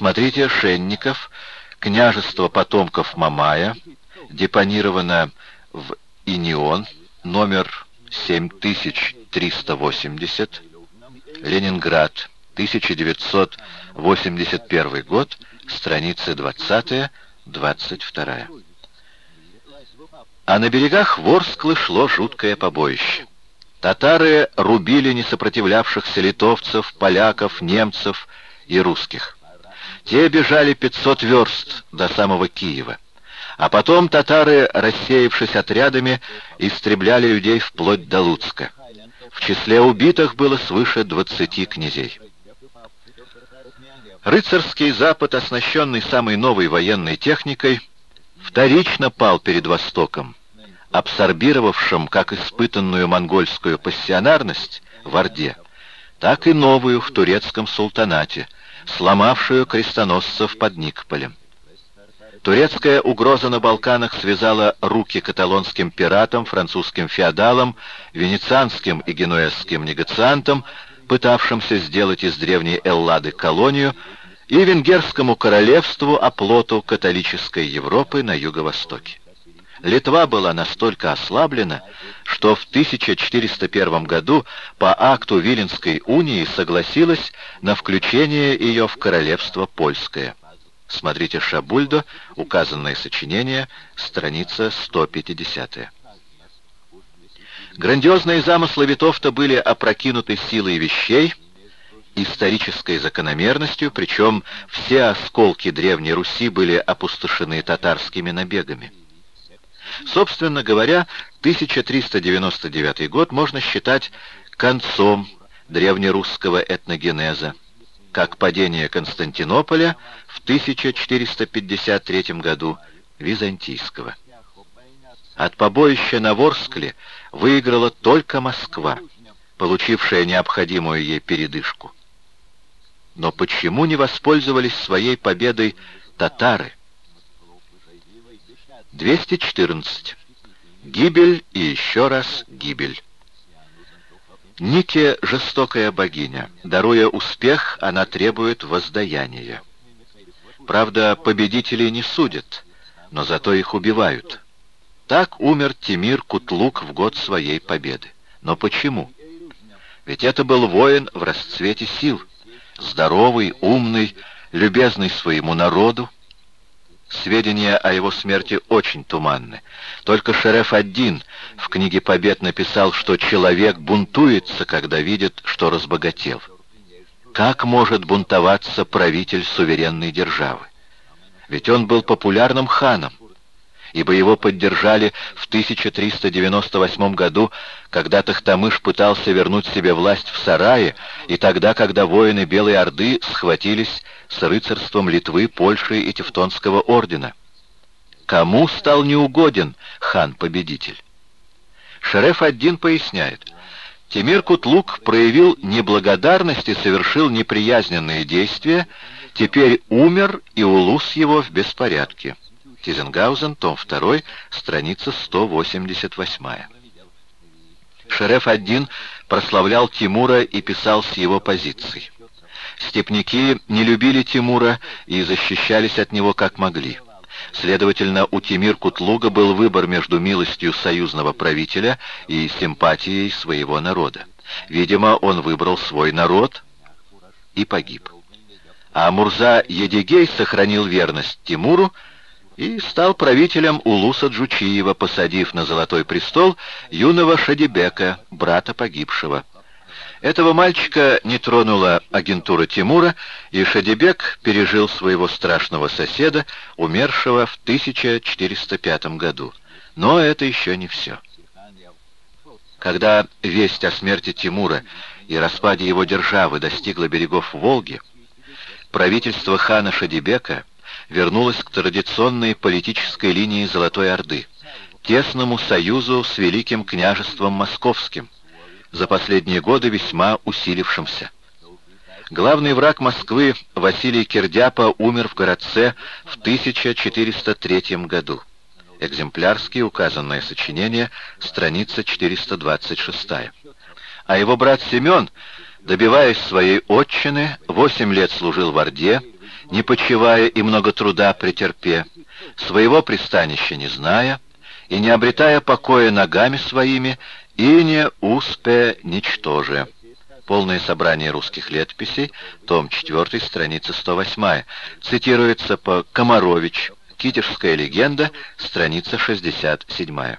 Смотрите Шенников, княжество потомков Мамая, депонировано в Инион, номер 7380, Ленинград, 1981 год, страницы 20-22. А на берегах Ворсклы шло жуткое побоище. Татары рубили несопротивлявшихся литовцев, поляков, немцев и русских. Те бежали 500 верст до самого Киева. А потом татары, рассеявшись отрядами, истребляли людей вплоть до Луцка. В числе убитых было свыше 20 князей. Рыцарский Запад, оснащенный самой новой военной техникой, вторично пал перед Востоком, абсорбировавшим как испытанную монгольскую пассионарность в Орде, так и новую в турецком султанате, сломавшую крестоносцев под Никополем. Турецкая угроза на Балканах связала руки каталонским пиратам, французским феодалам, венецианским и генуэзским негациантам, пытавшимся сделать из древней Эллады колонию, и венгерскому королевству оплоту католической Европы на юго-востоке. Литва была настолько ослаблена, что в 1401 году по акту Виленской унии согласилась на включение ее в королевство польское. Смотрите Шабульдо, указанное сочинение, страница 150. Грандиозные замыслы Витовта были опрокинуты силой вещей, исторической закономерностью, причем все осколки Древней Руси были опустошены татарскими набегами. Собственно говоря, 1399 год можно считать концом древнерусского этногенеза, как падение Константинополя в 1453 году византийского. От побоища на Ворскле выиграла только Москва, получившая необходимую ей передышку. Но почему не воспользовались своей победой татары? 214. Гибель и еще раз гибель. Нике — жестокая богиня. Даруя успех, она требует воздаяния. Правда, победителей не судят, но зато их убивают. Так умер Тимир Кутлук в год своей победы. Но почему? Ведь это был воин в расцвете сил, здоровый, умный, любезный своему народу, Сведения о его смерти очень туманны. Только Шереф один в книге «Побед» написал, что человек бунтуется, когда видит, что разбогател. Как может бунтоваться правитель суверенной державы? Ведь он был популярным ханом ибо его поддержали в 1398 году, когда Тахтамыш пытался вернуть себе власть в Сарае, и тогда, когда воины Белой Орды схватились с рыцарством Литвы, Польши и Тевтонского ордена. Кому стал неугоден хан-победитель? Шереф один поясняет. Тимир Кутлук проявил неблагодарность и совершил неприязненные действия, теперь умер, и улус его в беспорядке. Тизенгаузен, том 2, страница 188. Шереф один прославлял Тимура и писал с его позиций. Степники не любили Тимура и защищались от него как могли. Следовательно, у Тимир Кутлуга был выбор между милостью союзного правителя и симпатией своего народа. Видимо, он выбрал свой народ и погиб. А Мурза Едигей сохранил верность Тимуру, и стал правителем Улуса Джучиева, посадив на золотой престол юного Шадибека, брата погибшего. Этого мальчика не тронула агентура Тимура, и Шадибек пережил своего страшного соседа, умершего в 1405 году. Но это еще не все. Когда весть о смерти Тимура и распаде его державы достигла берегов Волги, правительство хана Шадибека вернулась к традиционной политической линии Золотой Орды, тесному союзу с Великим княжеством Московским, за последние годы весьма усилившимся. Главный враг Москвы Василий Кирдяпа умер в городце в 1403 году. Экземплярски указанное сочинение, страница 426. А его брат Семен, добиваясь своей отчины, восемь лет служил в Орде, не почивая и много труда претерпе, своего пристанища не зная, и не обретая покоя ногами своими, и не успе ничтоже. Полное собрание русских летописей, том 4, страница 108, цитируется по Комарович, Китерская легенда, страница 67.